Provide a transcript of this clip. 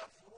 يفرح